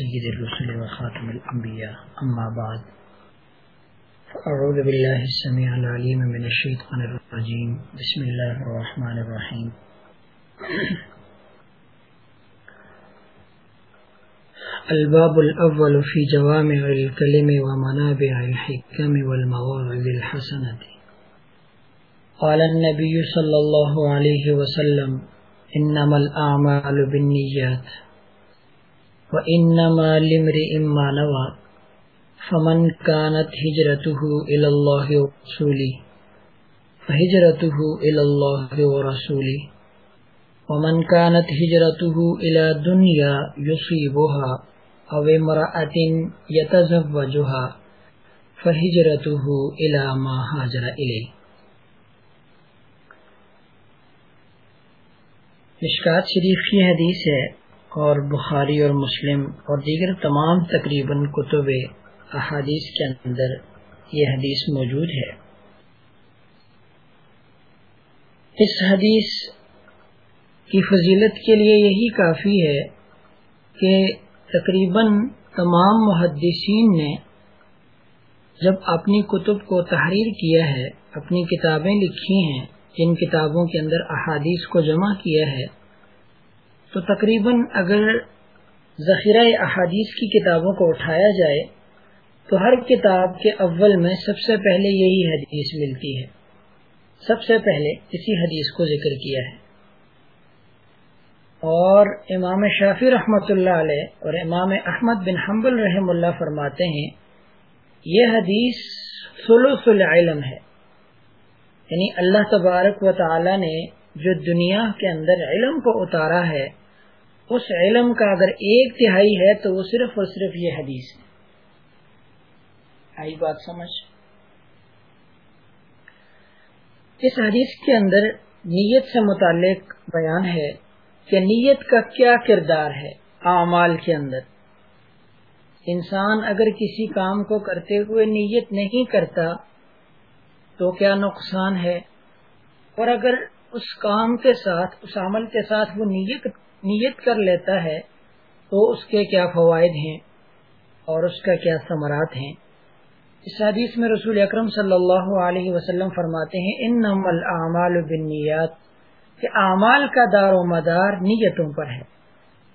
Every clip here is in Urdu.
سيد الرسل وخاتم الأنبياء أما بعد فأعوذ بالله السميع العليم من الشيطان الرجيم بسم الله الرحمن الرحيم الباب الأول في جوامع الكلم ومنابع الحكم والمواعظ الحسنة قال النبي صلى الله عليه وسلم إنما الأعمال بالنيات فمن كانت هجرته إلى الله ومن كانت هجرته إلى دنيا يصيبها أو امرأة يتزوجها فهجرته ما هاجر إليه مشکات شریف کی حدیث ہے اور بخاری اور مسلم اور دیگر تمام تقریباً کتب احادیث کے اندر یہ حدیث موجود ہے۔ اس حدیث کی فضیلت کے لیے یہی کافی ہے کہ تقریباً تمام محدثین نے جب اپنی کتب کو تحریر کیا ہے، اپنی کتابیں لکھی ہیں، جن کتابوں کے اندر احادیث کو جمع کیا ہے تو تقریباً اگر ذخیرہ احادیث کی کتابوں کو اٹھایا جائے، تو ہر کتاب کے اول میں سب سے پہلے یہی حدیث ملتی ہے۔ سب سے پہلے اسی حدیث کو ذکر کیا ہے۔ اور امام شافی رحمۃ اللہ علیہ اور امام احمد بن حنبل رحم اللہ فرماتے ہیں، یہ حدیث سلوس العلم ہے۔ یعنی اللہ تبارک و تعالی نے جو دنیا کے اندر علم کو اتارا ہے اس علم کا اگر ایک تہائی ہے تو وہ صرف اور صرف یہ حدیث ہے۔ آئی بات سمجھ۔ اس حدیث کے اندر نیت سے متعلق بیان ہے کہ نیت کا کیا کردار ہے اعمال کے اندر۔ انسان اگر کسی کام کو کرتے ہوئے نیت نہیں کرتا تو کیا نقصان ہے؟ اور اگر اس کام کے ساتھ، اس عمل کے ساتھ وہ نیت نیت کر لیتا ہے تو اس کے کیا فوائد ہیں اور اس کا کیا ثمرات ہیں۔ اس حدیث میں رسول اکرم صلی اللہ علیہ وسلم فرماتے ہیں ان نمل اعمال بنیات کہ اعمال کا دار و مدار نیتوں پر ہے۔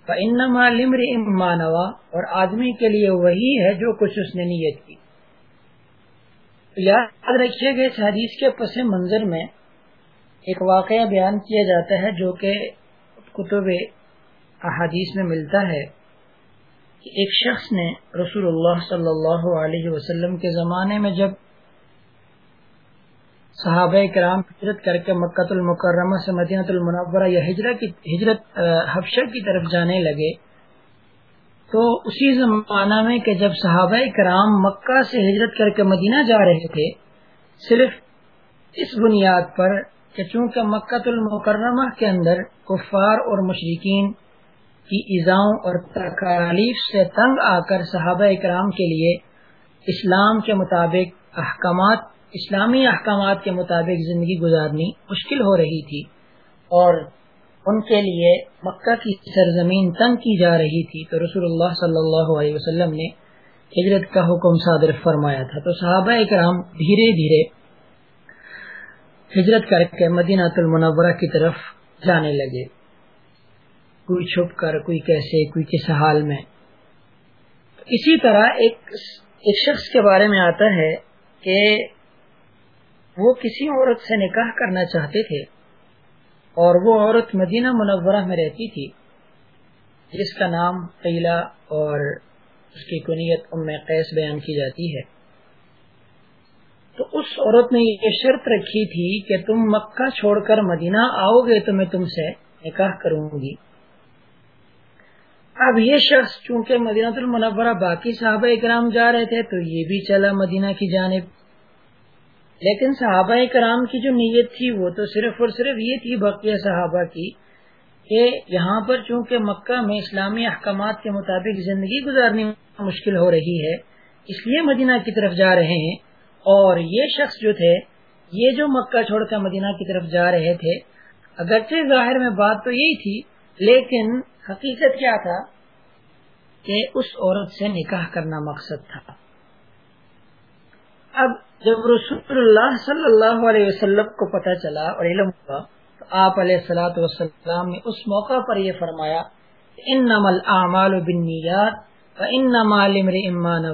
انما لمر امانوا اور آدمی کے لیے وہی ہے جو کچھ اس نے نیت کی۔ یاد رکھیے گا، اس حدیث کے پس منظر میں ایک واقعہ بیان کیا جاتا ہے جو کہ کتب احادیث میں ملتا ہے کہ ایک شخص نے رسول اللہ صلی اللہ علیہ وسلم کے زمانے میں جب صحابہ کرام ہجرت کر کے مکت المکرمہ سے مدینہ المنورہ یا ہجرت کی ہجرت حفشہ کی طرف جانے لگے، تو اسی زمانہ میں کہ جب صحابہ کرام مکہ سے ہجرت کر کے مدینہ جا رہے تھے، صرف اس بنیاد پر کہ چونکہ مکت المکرمہ کے اندر کفار اور مشرقین کی ایزاؤں اور تکالیف سے تنگ آ کر صحابہ اکرام کے لیے اسلام کے مطابق احکامات، اسلامی احکامات کے مطابق زندگی گزارنی مشکل ہو رہی تھی اور ان کے لیے مکہ کی سرزمین تنگ کی جا رہی تھی تو رسول اللہ صلی اللہ علیہ وسلم نے ہجرت کا حکم صادر فرمایا تھا تو صحابہ اکرام دھیرے دھیرے ہجرت کر کے مدینہ المنورہ کی طرف جانے لگے۔ کوئی چھپ کر، کوئی کیسے، کوئی کس حال میں۔ اسی طرح ایک ایک شخص کے بارے میں آتا ہے کہ وہ کسی عورت سے نکاح کرنا چاہتے تھے اور وہ عورت مدینہ منورہ میں رہتی تھی، جس کا نام قیلا اور اس کی کنیت ام قیس بیان کی جاتی ہے۔ تو اس عورت نے یہ شرط رکھی تھی کہ تم مکہ چھوڑ کر مدینہ آؤ گے تو میں تم سے نکاح کروں گی۔ اب یہ شخص چونکہ مدینہ المنورہ باقی صحابہ کرام جا رہے تھے تو یہ بھی چلا مدینہ کی جانب۔ لیکن صحابہ کرام کی جو نیت تھی وہ تو صرف اور صرف یہ تھی بقیہ صحابہ کی کہ یہاں پر چونکہ مکہ میں اسلامی احکامات کے مطابق زندگی گزارنی مشکل ہو رہی ہے، اس لیے مدینہ کی طرف جا رہے ہیں۔ اور یہ شخص جو تھے، یہ جو مکہ چھوڑ کر مدینہ کی طرف جا رہے تھے، اگرچہ ظاہر میں بات تو یہی تھی، لیکن حقیقت کیا تھا؟ کہ اس عورت سے نکاح کرنا مقصد تھا۔ اب جب رسول اللہ صلی اللہ علیہ وسلم کو پتہ چلا اور علم ہوا، تو آپ علیہ السلاۃ وسلام نے اس موقع پر یہ فرمایا ان نمل اعمال بنیاد ان نمال امان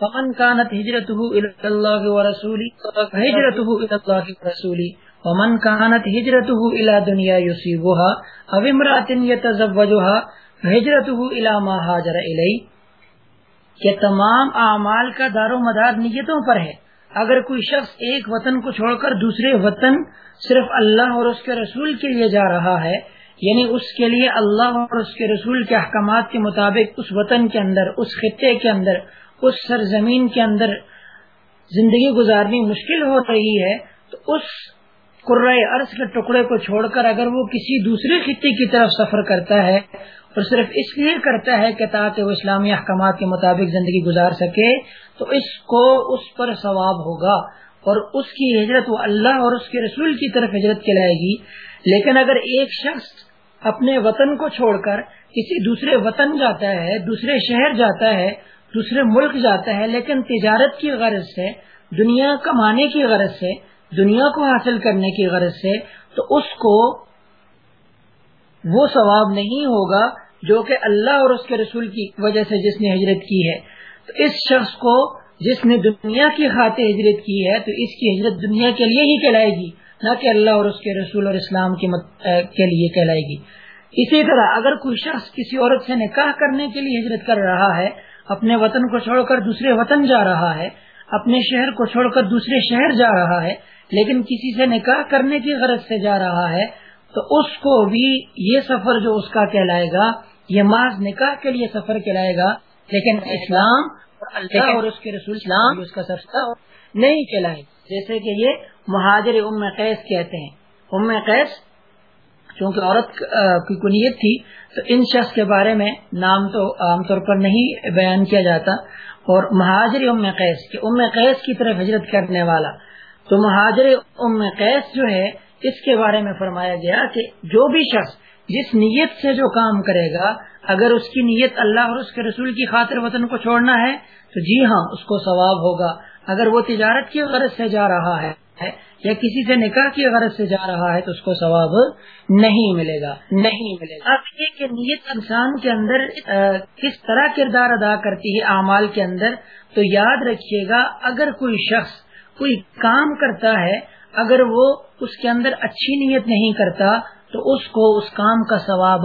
فمن كانت هجرته الى الله ورسوله هجرته الى الله ورسوله ومن كانت هجرته الى دنيا يصيبها او امراه يتزوجها ہجرته الى ما هاجر الیہ کہ تمام اعمال کا دار و مدار نیتوں پر ہے۔ اگر کوئی شخص ایک وطن کو چھوڑ کر دوسرے وطن صرف اللہ اور اس کے رسول کے لیے جا رہا ہے یعنی اس کے لیے اللہ اور اس کے رسول کے احکامات کے مطابق اس وطن کے اندر، اس خطے کے اندر اس سرزمین کے اندر زندگی گزارنی مشکل ہو رہی ہے، تو اس عرض کے ٹکڑے کو چھوڑ کر اگر وہ کسی دوسرے خطے کی طرف سفر کرتا ہے اور صرف اس لیے کرتا ہے کہ تاکہ وہ اسلامی احکامات کے مطابق زندگی گزار سکے، تو اس کو اس پر ثواب ہوگا اور اس کی ہجرت وہ اللہ اور اس کے رسول کی طرف ہجرت کہلائے گی۔ لیکن اگر ایک شخص اپنے وطن کو چھوڑ کر کسی دوسرے وطن جاتا ہے، دوسرے شہر جاتا ہے دوسرے ملک جاتا ہے، لیکن تجارت کی غرض سے، دنیا کمانے کی غرض سے، دنیا کو حاصل کرنے کی غرض سے، تو اس کو وہ ثواب نہیں ہوگا جو کہ اللہ اور اس کے رسول کی وجہ سے جس نے ہجرت کی ہے۔ تو اس شخص کو جس نے دنیا کی خاطر ہجرت کی ہے، تو اس کی ہجرت دنیا کے لیے ہی کہلائے گی، نہ کہ اللہ اور اس کے رسول اور اسلام کے لیے کہلائے گی۔ اسی طرح اگر کوئی شخص کسی عورت سے نکاح کرنے کے لیے ہجرت کر رہا ہے اپنے وطن کو چھوڑ کر دوسرے وطن جا رہا ہے اپنے شہر کو چھوڑ کر دوسرے شہر جا رہا ہے لیکن کسی سے نکاح کرنے کی غرض سے جا رہا ہے تو اس کو بھی یہ سفر جو اس کا کہلائے گا یہ محض نکاح کے لیے سفر کہلائے گا لیکن اسلام اللہ اور اس کے رسول اسلام اس کا سفر نہیں کہلائے جیسے کہ یہ مہاجر ام قیس کہتے ہیں۔ ام قیس چونکہ عورت کی کنیت تھی، تو ان شخص کے بارے میں نام تو عام طور پر نہیں بیان کیا جاتا۔ اور مہاجر ام قیس، کہ ام قیس کی طرف ہجرت کرنے والا۔ تو مہاجر ام قیس جو ہے، اس کے بارے میں فرمایا گیا کہ جو بھی شخص جس نیت سے جو کام کرے گا، اگر اس کی نیت اللہ اور اس کے رسول کی خاطر وطن کو چھوڑنا ہے، تو جی ہاں اس کو ثواب ہوگا۔ اگر وہ تجارت کی غرض سے جا رہا ہے یا کسی سے نکاح کی غرض سے جا رہا ہے تو اس کو ثواب نہیں ملے گا، نہیں ملے گا۔ اب یہ کہ نیت انسان کے اندر کس طرح کردار ادا کرتی ہے اعمال کے اندر، تو یاد رکھیے گا، اگر کوئی شخص کوئی کام کرتا ہے، اگر وہ اس کے اندر اچھی نیت نہیں کرتا، تو اس کو اس کام کا ثواب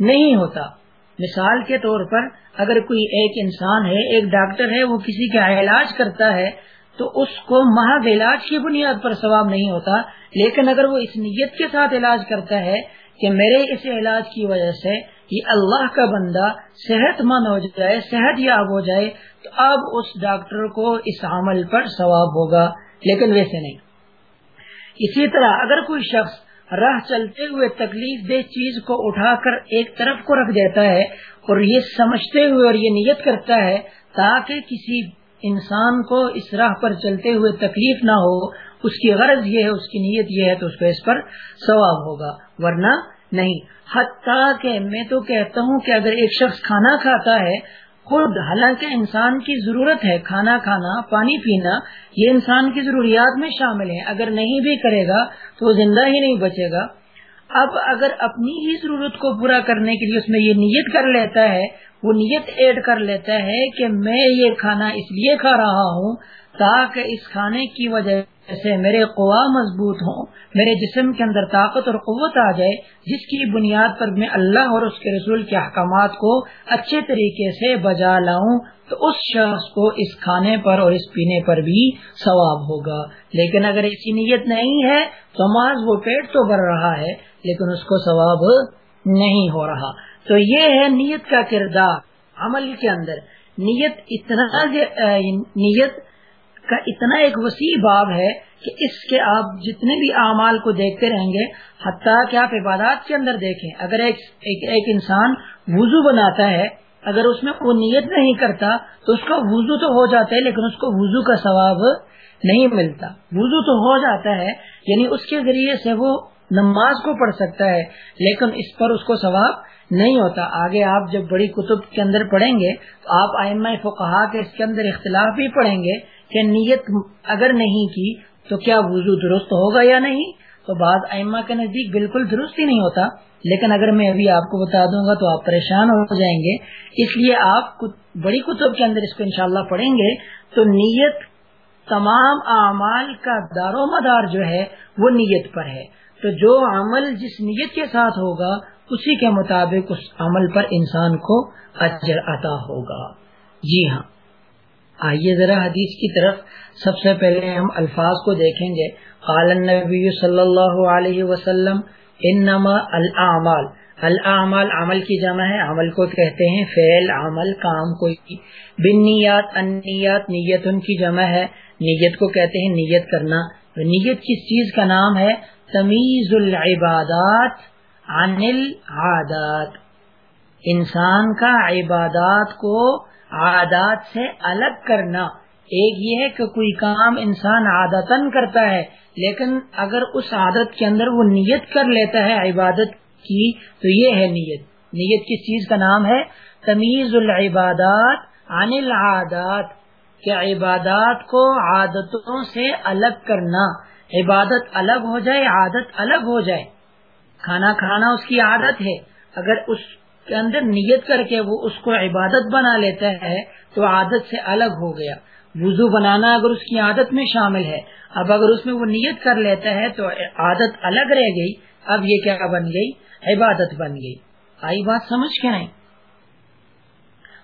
نہیں ہوتا۔ مثال کے طور پر، اگر کوئی ایک انسان ہے، ایک ڈاکٹر ہے، وہ کسی کا علاج کرتا ہے تو اس کو محض علاج کی بنیاد پر ثواب نہیں ہوتا، لیکن اگر وہ اس نیت کے ساتھ علاج کرتا ہے کہ میرے اس علاج کی وجہ سے یہ اللہ کا بندہ صحت مند ہو جائے، صحت یاب ہو جائے، تو اب اس ڈاکٹر کو اس عمل پر ثواب ہوگا، لیکن ویسے نہیں۔ اسی طرح اگر کوئی شخص راہ چلتے ہوئے تکلیف دہ چیز کو اٹھا کر ایک طرف کو رکھ دیتا ہے اور یہ سمجھتے ہوئے اور یہ نیت کرتا ہے تاکہ کسی انسان کو اس راہ پر چلتے ہوئے تکلیف نہ ہو، اس کی غرض یہ ہے، اس کی نیت یہ ہے، تو اس کو اس پر ثواب ہوگا۔ ورنہ نہیں۔ حتیٰ کہ میں تو کہتا ہوں کہ اگر ایک شخص کھانا کھاتا ہے، خود حالانکہ انسان کی ضرورت ہے کھانا کھانا، پانی پینا، یہ انسان کی ضروریات میں شامل ہے اگر نہیں بھی کرے گا تو وہ زندہ ہی نہیں بچے گا۔ اب اگر اپنی ہی ضرورت کو پورا کرنے کے لیے اس میں یہ نیت کر لیتا ہے وہ نیت ایڈ کر لیتا ہے کہ میں یہ کھانا اس لیے کھا رہا ہوں تاکہ اس کھانے کی وجہ سے میرے قوا مضبوط ہوں، میرے جسم کے اندر طاقت اور قوت آ جائے، جس کی بنیاد پر میں اللہ اور اس کے رسول کے احکامات کو اچھے طریقے سے بجا لاؤں تو اس شخص کو اس کھانے پر اور اس پینے پر بھی ثواب ہوگا۔ لیکن اگر ایسی نیت نہیں ہے تو ماض وہ پیٹ تو بھر رہا ہے، لیکن اس کو ثواب نہیں ہو رہا۔ تو یہ ہے نیت کا کردار عمل کے اندر۔ نیت اتنا نیت کا اتنا ایک وسیع باب ہے کہ اس کے آپ جتنے بھی اعمال کو دیکھتے رہیں گے حتیٰ کہ آپ عبادات کے اندر دیکھیں۔ اگر ایک ایک, ایک انسان وضو بناتا ہے اگر اس میں وہ نیت نہیں کرتا تو اس کا وضو تو ہو جاتا ہے لیکن اس کو وضو کا ثواب نہیں ملتا۔ وضو تو ہو جاتا ہے یعنی اس کے ذریعے سے وہ نماز کو پڑھ سکتا ہے لیکن اس پر اس کو ثواب نہیں ہوتا۔ آگے آپ جب بڑی کتب کے اندر پڑھیں گے، تو آپ آئمہ فقہا کے اس کے اندر اختلاف بھی پڑھیں گے کہ نیت اگر نہیں کی تو کیا وضو درست ہوگا یا نہیں؟ تو بعض ائمہ کے نزدیک بالکل درست ہی نہیں ہوتا۔ لیکن اگر میں ابھی آپ کو بتا دوں گا تو آپ پریشان ہو جائیں گے۔ اس لیے آپ بڑی کتب کے اندر اس کو انشاءاللہ پڑھیں گے تو نیت تمام اعمال کا دار و مدار جو ہے وہ نیت پر ہے۔ تو جو عمل جس نیت کے ساتھ ہوگا اسی کے مطابق اس عمل پر انسان کو اجر عطا ہوگا۔ جی ہاں۔ آئیے ذرا حدیث کی طرف۔ سب سے پہلے ہم الفاظ کو دیکھیں گے۔ قال النبی صلی اللہ علیہ وسلم، انما الاعمال۔ الاعمال عمل کی جمع ہے۔ عمل کو کہتے ہیں فعل، عمل، کام، کوئی۔ بن نیات انیات نیت ان کی جمع ہے۔ نیت کو کہتے ہیں نیت کرنا۔ نیت کس چیز کا نام ہے؟ تمیز العبادات عن العادات انسان کا عبادات کو عادات سے الگ کرنا۔ ایک یہ ہے کہ کوئی کام انسان عادتن کرتا ہے، لیکن اگر اس عادت کے اندر وہ نیت کر لیتا ہے عبادت کی، تو یہ ہے نیت۔ نیت کس چیز کا نام ہے؟ تمیز العبادات عن العادات۔ کہ عبادات کو عادتوں سے الگ کرنا۔ عبادت الگ ہو جائے، عادت الگ ہو جائے۔ کھانا کھانا اس کی عادت ہے۔ اگر اس کے اندر نیت کر کے وہ اس کو عبادت بنا لیتا ہے، تو عادت سے الگ ہو گیا۔ وضو بنانا اگر اس کی عادت میں شامل ہے۔ اب اگر اس میں وہ نیت کر لیتا ہے، تو عادت الگ رہ گئی۔ اب یہ کیا بن گئی؟ عبادت بن گئی۔ آئی بات سمجھ کے آئی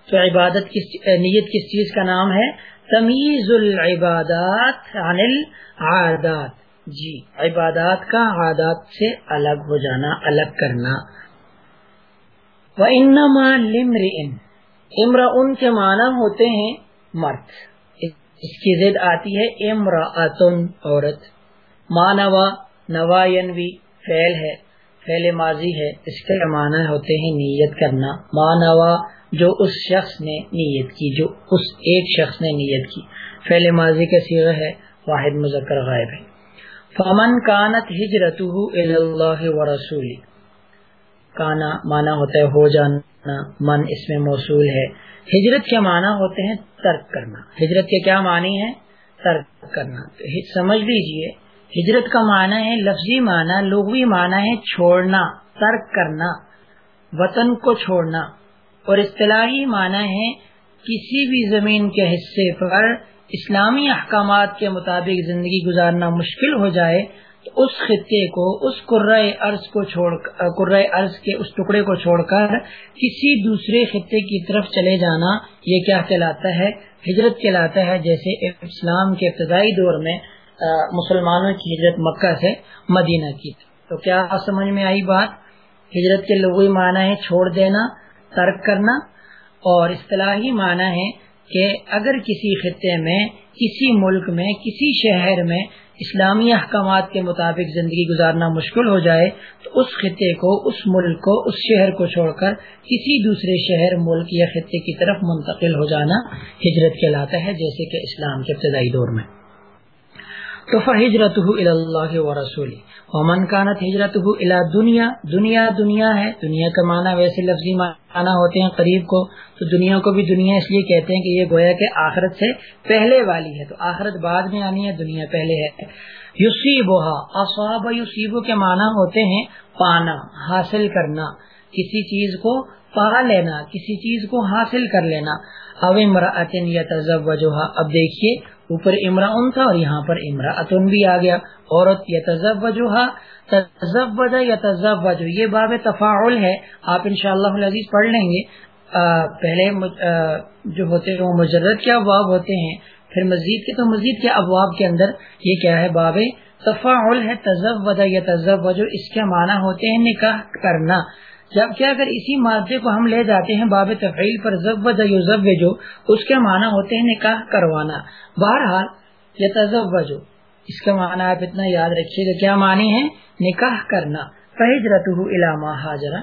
تو عبادت کس نیت کس چیز کا نام ہے؟ تمیز العبادات عن العادات۔ جی عبادات کا عادات سے الگ ہو جانا، الگ کرنا۔ لمر امر ان کے معنی ہوتے ہیں مرد۔ اس کی ضد آتی ہے امراطن عورت۔ مانوا نوا ینوی فیل ہے فیل ماضی ہے، اس کے معنی ہوتے ہیں نیت کرنا۔ مانوا جو اس شخص نے نیت کی، جو اس ایک شخص نے نیت کی۔ فیل ماضی کا سیغ ہے، واحد مذکر غائب ہے۔ فمن کانت ہجرت اللہ و کانا مانا ہوتا ہے ہو جانا، من اس میں موصول ہے۔ ہجرت کے معنی ہوتے ہیں ترک کرنا۔ ہجرت کے کیا معنی ہے ترک کرنا۔ سمجھ لیجیے، ہجرت کا معنی ہے لفظی معنی، لغوی معنی ہے چھوڑنا، ترک کرنا، وطن کو چھوڑنا۔ اور اصطلاحی معنی ہے کسی بھی زمین کے حصے پر اسلامی احکامات کے مطابق زندگی گزارنا مشکل ہو جائے، تو اس خطے کو، اس قرۂ ارض کو چھوڑ قرۂ ارض کے اس ٹکڑے کو چھوڑ کر کسی دوسرے خطے کی طرف چلے جانا، یہ کیا کہلاتا ہے؟ ہجرت کہلاتا ہے، جیسے اسلام کے ابتدائی دور میں مسلمانوں کی ہجرت مکہ سے مدینہ کی۔ تو کیا سمجھ میں آئی بات؟ ہجرت کے لغوی معنی ہے چھوڑ دینا، ترک کرنا، اور اصطلاحی معنی ہے کہ اگر کسی خطے میں، کسی ملک میں، کسی شہر میں اسلامی احکامات کے مطابق زندگی گزارنا مشکل ہو جائے، تو اس خطے کو، اس ملک کو، اس شہر کو چھوڑ کر کسی دوسرے شہر، ملک یا خطے کی طرف منتقل ہو جانا ہجرت کہلاتا ہے، جیسے کہ اسلام کے ابتدائی دور میں۔ تو فہجرت اللہ و رسولی. ومن کانت ہجرت الا دنیا دنیا دنیا ہے، دنیا کا معنی ویسے لفظی معنی ہوتے ہیں قریب کو، تو دنیا کو بھی دنیا اس لیے کہتے ہیں کہ یہ گویا کہ آخرت سے پہلے والی ہے، تو آخرت بعد میں آنی ہے، دنیا پہلے ہے. یوسیبوہا اصاب یوسیبو کے معنی ہوتے ہیں پانا، حاصل کرنا، کسی چیز کو پا لینا، کسی چیز کو حاصل کر لینا۔ اب امراطن یا تذب وجوہا اب دیکھیے، اوپر امرا تھا اور یہاں پر امرا بھی آ گیا۔ عورت یا تذب وجوہا تذب وجہ یا تذب وجہ یہ باب تفاعل ہے۔ آپ ان شاء اللہ پڑھ لیں گے۔ پہلے جو ہوتے ہیں، وہ مجرد کے ابواب ہوتے ہیں۔ پھر مزید کے تو مزید کے ابواب کے اندر یہ کیا ہے؟ باب تفاعل ہے۔ تذب وجہ یا تذب وجہ اس کے معنی ہوتے ہیں نکاح کرنا۔ جب کیا اگر اسی مادے کو ہم لے جاتے ہیں، باب تفعیل پر ضب جو اس کے معنی ہوتے ہیں نکاح کروانا۔ بہرحال یہ تذب جو اس کا معنی آپ اتنا یاد رکھیے گا کیا معنی ہے؟ نکاح کرنا۔ فہجرت علامہ حاضر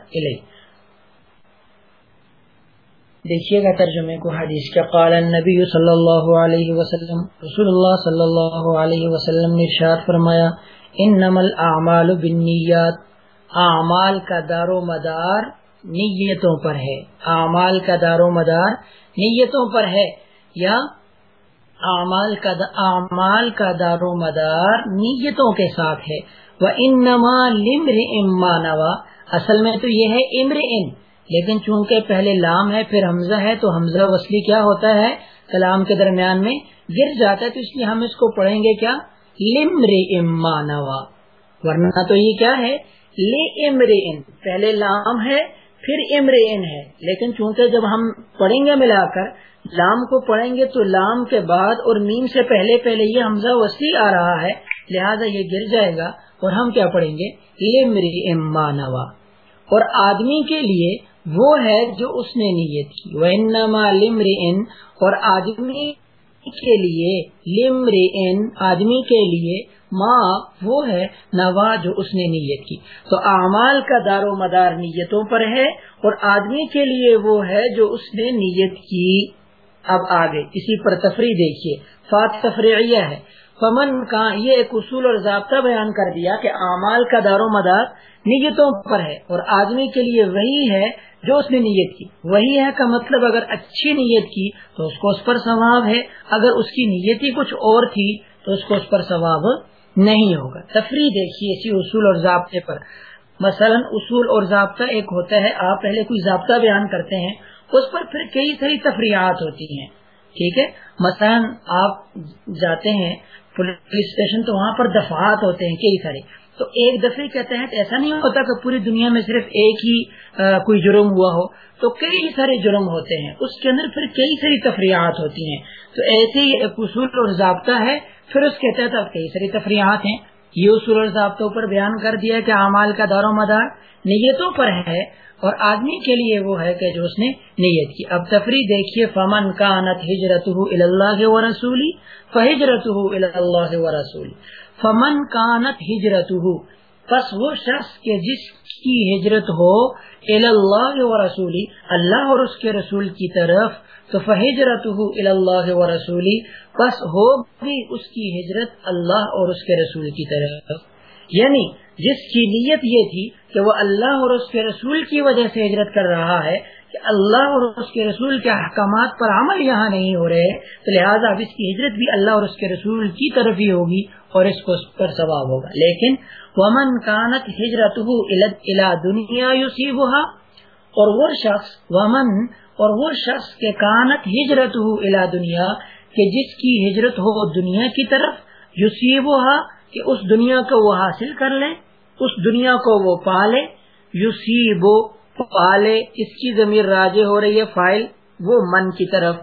دیکھیے گا ترجمے کو حدیث کے۔ قال النبی صلی اللہ علیہ وسلم، رسول اللہ صلی اللہ علیہ وسلم نے ارشاد فرمایا ان نمل اعمال بنیات اعمال کا دار و مدار نیتوں پر ہے۔ اعمال کا دار و مدار نیتوں پر ہے یا اعمال کا اعمال کا دار و مدار نیتوں کے ساتھ ہے۔ وہ ان نما لمر اما نوا اصل میں تو یہ ہے امر ان لیکن چونکہ پہلے لام ہے، پھر حمزہ ہے، تو حمزہ وصلی کیا ہوتا ہے؟ کلام کے درمیان میں گر جاتا ہے، تو اس لیے ہم اس کو پڑھیں گے کیا؟ لمر اما نوا ورنہ تو یہ کیا ہے؟ لے امر ان پہلے لام ہے، پھر امر ان ہے۔ لیکن چونکہ جب ہم پڑھیں گے ملا کر، لام کو پڑھیں گے تو لام کے بعد اور میم سے پہلے پہلے یہ حمزہ وسیع آ رہا ہے، لہذا یہ گر جائے گا۔ اور ہم کیا پڑھیں گے؟ لمر اما نوا۔ اور آدمی کے لیے وہ ہے جو اس نے نیت کی۔ وہ انما لمر اور آدمی کے لیے لمر آدمی کے لیے ماں وہ ہے نوا جو اس نے نیت کی۔ تو اعمال کا دار و مدار نیتوں پر ہے اور آدمی کے لیے وہ ہے جو اس نے نیت کی۔ اب آگے، اسی پر تفریح دیکھیے۔ فات تفریح ہے۔ فمن کا یہ ایک اصول اور ضابطہ بیان کر دیا کہ اعمال کا دار و مدار نیتوں پر ہے اور آدمی کے لیے وہی ہے جو اس نے نیت کی۔ وہی ہے کا مطلب اگر اچھی نیت کی تو اس کو اس پر ثواب ہے۔ اگر اس کی نیت ہی کچھ اور تھی تو اس کو اس پر ثواب نہیں ہوگا۔ تفریح دیکھیے اسی اصول اور ضابطے پر۔ مثلا اصول اور ضابطہ ایک ہوتا ہے، آپ پہلے کوئی ضابطہ بیان کرتے ہیں، اس پر پھر کئی ساری تفریحات ہوتی ہیں۔ ٹھیک ہے؟ مثلا آپ جاتے ہیں، پولیس اسٹیشن تو وہاں پر دفعات ہوتے ہیں، کئی سارے۔ تو ایک دفعے کے تحت ایسا نہیں ہوتا کہ پوری دنیا میں صرف ایک ہی کوئی جرم ہوا ہو۔ تو کئی سارے جرم ہوتے ہیں۔ اس کے اندر پھر کئی ساری تفریحات ہوتی ہیں۔ تو ایسے ہی ایک اصول اور ضابطہ ہے۔ پھر اس کے تحت اب کئی ساری تفریحات ہیں۔ یہ اصول اور ضابطوں پر بیان کر دیا کہ اعمال کا دار و مدار نیتوں پر ہے اور آدمی کے لیے وہ ہے کہ جو اس نے نیت کی۔ اب تفریح دیکھیے، فمن کا نت ہجرت اللہ و رسولی فہجرت اللہ و رسولی فمن کانت ہجرت پس وہ شخص کے جس کی ہجرت ہو اللہ و رسولی اللہ اور اس کے رسول کی طرف تو فہجرت اللہ و رسولی پس ہو اس کی ہجرت اللہ اور اس کے رسول کی طرف۔ یعنی جس کی نیت یہ تھی کہ وہ اللہ اور اس کے رسول کی وجہ سے ہجرت کر رہا ہے کہ اللہ اور اس کے رسول کے احکامات پر عمل یہاں نہیں ہو رہے، تو لہٰذا اب اس کی ہجرت بھی اللہ اور اس کے رسول کی طرف ہی ہوگی اور اس کو اس پر ثواب ہوگا۔ لیکن ومن کانت ہجرت دنیا اور وہ شخص ومن اور وہ شخص کے کانت ہجرت ہو الا دنیا، کہ جس کی ہجرت ہو دنیا کی طرف یوسیب کہ اس دنیا کو وہ حاصل کر لے، اس دنیا کو وہ پالے یوسیب پالے، اس کی ضمیر راجے ہو رہی ہے فائل، وہ من کی طرف،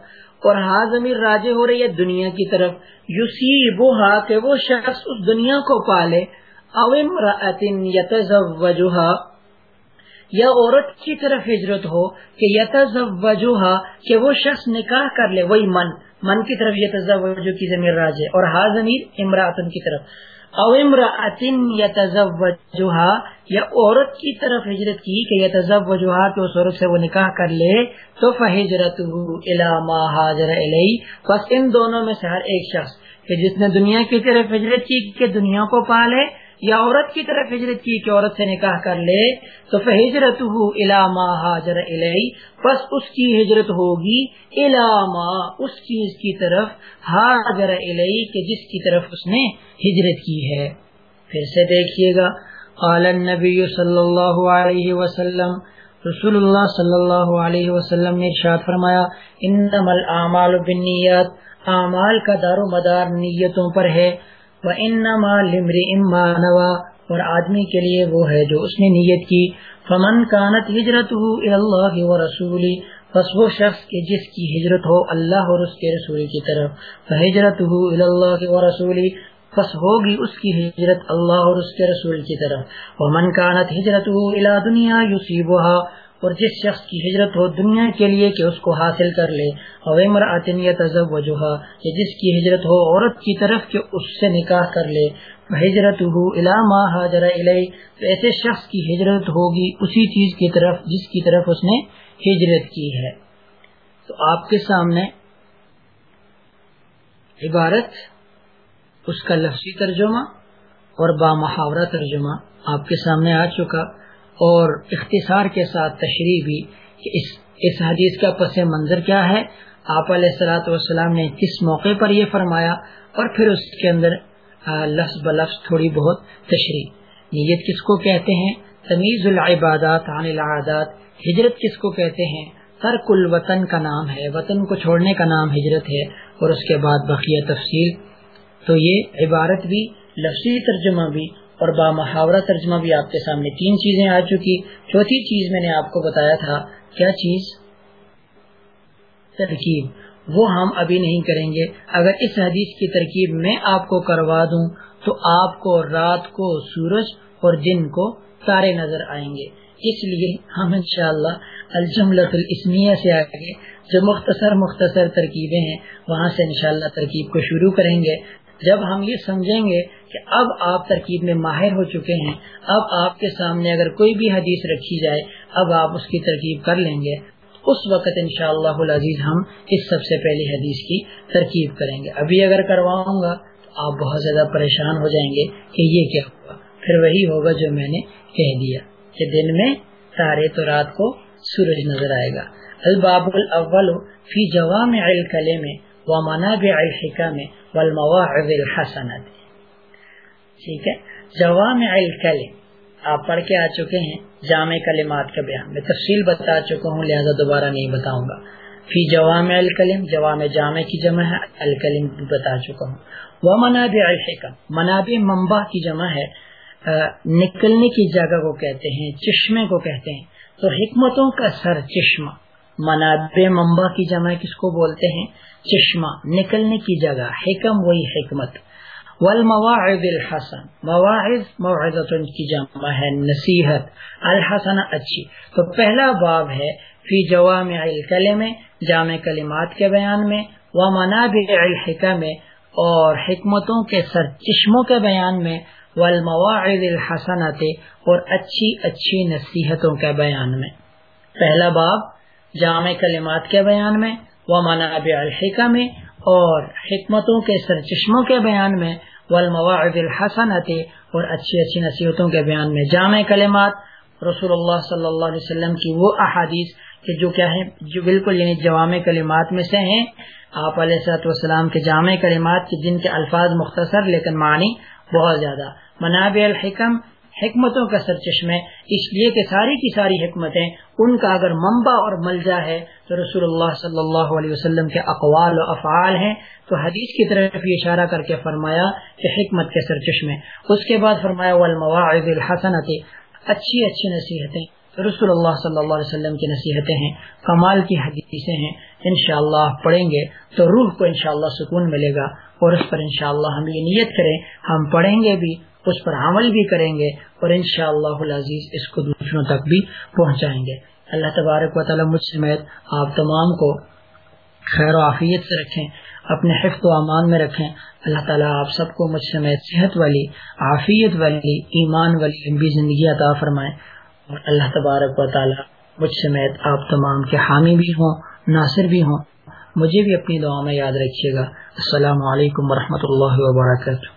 اور ہاں ضمیر راجے ہو رہی ہے دنیا کی طرف یوسیب کہ وہ شخص اس دنیا کو پالے اوم رتن یتوجہ یا عورت کی طرف ہجرت ہو کہ یتوجہ کہ وہ شخص نکاح کر لے، وہی من من کی طرف یتوجہ کی ضمیر راجے، اور ہا ضمیر امراطن کی طرف. او امراطن یتوجہ یا عورت کی طرف ہجرت کی کہ یتوجہ کہ اس عورت سے وہ نکاح کر لے، تو فہجرت ما حاضر علیہ بس ان دونوں میں سے ہر ایک شخص کہ جس نے دنیا کی طرف ہجرت کی کہ دنیا کو پالے یا عورت کی طرف ہجرت کی کہ عورت سے نکاح کر لے، تو ہجرت علامہ حاضر علیہ بس اس کی ہجرت ہوگی علامہ اس چیز کی طرف حاضر علیہ کہ جس کی طرف اس نے ہجرت کی ہے۔ پھر سے دیکھیے گا، قال النبی صلی اللہ علیہ وسلم، رسول اللہ صلی اللہ علیہ وسلم نے ارشاد فرمایا، انما الاعمال بالنیات، اعمال کا دار و مدار نیتوں پر ہے۔ وہ انما اور آدمی کے لیے وہ ہے جو اس نے نیت کی۔ فمن کانت ہجرت ہو اللہ و رسولی بس وہ شخص کے جس کی ہجرت ہو اللہ اور اس کے رسول کی طرف۔ ہجرت ہو اللہ و رسولی بس ہوگی اس کی ہجرت اللہ اور اس کے رسول کی طرف۔ وہ من کانت ہجرت ہو الا دنیا یوسیبہ اور جس شخص کی ہجرت ہو دنیا کے لیے کہ اس کو حاصل کر لے اویمر عطنیت وجوہا کہ جس کی ہجرت ہو عورت کی طرف کہ اس سے نکاح کر لے ہجرت ہو علامہ حاضر علیہ تو ایسے شخص کی ہجرت ہوگی اسی چیز کی طرف، جس کی طرف اس نے ہجرت کی ہے۔ تو آپ کے سامنے عبارت، اس کا لفظی ترجمہ اور با محاورہ ترجمہ آپ کے سامنے آ چکا۔ اور اختصار کے ساتھ تشریح بھی کہ اس اس حدیث کا پس منظر کیا ہے؟ آپ علیہ السلاۃ والسلام نے کس موقع پر یہ فرمایا اور پھر اس کے اندر لفظ بلفظ تھوڑی بہت تشریح۔ نیت کس کو کہتے ہیں؟ تمیز العبادات عن العادات۔ ہجرت کس کو کہتے ہیں؟ ترک الوطن کا نام ہے۔ وطن کو چھوڑنے کا نام ہجرت ہے اور اس کے بعد بقیہ تفصیل۔ تو یہ عبارت بھی، لفظی ترجمہ بھی اور با محاورہ ترجمہ بھی آپ کے سامنے تین چیزیں آ چکی۔ چوتھی چیز میں نے آپ کو بتایا تھا، کیا چیز؟ ترکیب۔ وہ ہم ابھی نہیں کریں گے۔ اگر اس حدیث کی ترکیب میں آپ کو کروا دوں تو آپ کو رات کو سورج اور دن کو تارے نظر آئیں گے۔ اس لیے ہم انشاءاللہ الجملۃ الاسمیہ سے آگے جو مختصر مختصر ترکیبیں ہیں، وہاں سے انشاءاللہ ترکیب کو شروع کریں گے۔ جب ہم یہ سمجھیں گے کہ اب آپ ترکیب میں ماہر ہو چکے ہیں، اب آپ کے سامنے اگر کوئی بھی حدیث رکھی جائے، اب آپ اس کی ترکیب کر لیں گے۔ اس وقت انشاءاللہ شاء اللہ ہم اس سب سے پہلی حدیث کی ترکیب کریں گے۔ ابھی اگر کرواؤں گا تو آپ بہت زیادہ پریشان ہو جائیں گے کہ یہ کیا ہوا۔ پھر وہی ہوگا جو میں نے کہہ دیا کہ دن میں تارے تو رات کو سورج نظر آئے گا۔ الباب الاول فی جوام الکلم و منابع الحکم والمواعظ الحسنت ٹھیک ہے؟ جوام الکلم۔ آپ پڑھ کے آ چکے ہیں۔ جامع کلمات کے بیان۔ میں تفصیل بتا چکا ہوں، لہذا دوبارہ نہیں بتاؤں گا۔ فی جوام الکلم جوام جامع کی جمع ہے، الکلم بتا چکا ہوں۔ وہ منابع الحکم۔ منابع منبع کی جمع ہے۔ نکلنے کی جگہ کو کہتے ہیں، چشمے کو کہتے ہیں۔ تو حکمتوں کا سر چشمہ۔ منابع منبع کی جمع کس کو بولتے ہیں؟ چشمہ، نکلنے کی جگہ، حکم وہی حکمت. والمواعظ الحسن، مواعظ موعظت کی جمع ہے، نصیحت. الحسن اچھی. تو پہلا باب ہے، فی جوامع الکلم جامع کلمات کے بیان میں، ومنابع الحکم اور حکمتوں کے سر چشموں کے بیان میں، والمواعظ الحسنت اور اچھی اچھی نصیحتوں کے بیان میں. پہلا باب جامع کلمات کے بیان میں، ومنابع الحکم اور حکمتوں کے سرچشموں کے بیان میں، والمواعظ الحسنت اور اچھی اچھی نصیحتوں کے بیان میں جامع کلمات۔ رسول اللہ صلی اللہ علیہ وسلم کی وہ احادیث کہ جو کیا ہے جو بالکل یعنی جوام کلمات میں سے ہیں۔ آپ علیہ صلاحت والسلام کے جامع کلمات کی جن کے الفاظ مختصر لیکن معنی بہت زیادہ۔ منابع الحکم حکمتوں کا سرچشمے اس لیے کہ ساری کی ساری حکمتیں ان کا اگر منبع اور ملجا ہے تو رسول اللہ صلی اللہ علیہ وسلم کے اقوال و افعال ہیں۔ تو حدیث کی طرف یہ اشارہ کر کے فرمایا کہ حکمت کے سرچشمے اس کے بعد فرمایا، والمواعظ الحسنت اچھی اچھی نصیحتیں۔ رسول اللہ صلی اللہ علیہ وسلم کی نصیحتیں ہیں، کمال کی حدیثیں ہیں۔ انشاءاللہ اللہ پڑھیں گے تو روح کو انشاءاللہ سکون ملے گا اور اس پر انشاءاللہ ہم یہ نیت کریں، ہم پڑھیں گے بھی اس پر عمل بھی کریں گے اور ان شاء اللہ عزیز اس کو دوسروں تک بھی پہنچائیں گے۔ اللہ تبارک و تعالیٰ مجھ سمیت آپ تمام کو خیر و عافیت سے رکھیں، اپنے حفظ و امان میں رکھیں۔ اللہ تعالیٰ آپ سب کو مجھ سمیت صحت والی، عافیت والی، ایمان والی لمبی زندگی عطا فرمائیں اور اللہ تبارک و تعالیٰ مجھ سمیت آپ تمام کے حامی بھی ہوں، ناصر بھی ہوں۔ مجھے بھی اپنی دعا میں یاد رکھیے گا۔ السلام علیکم ورحمۃ اللہ وبرکاتہ۔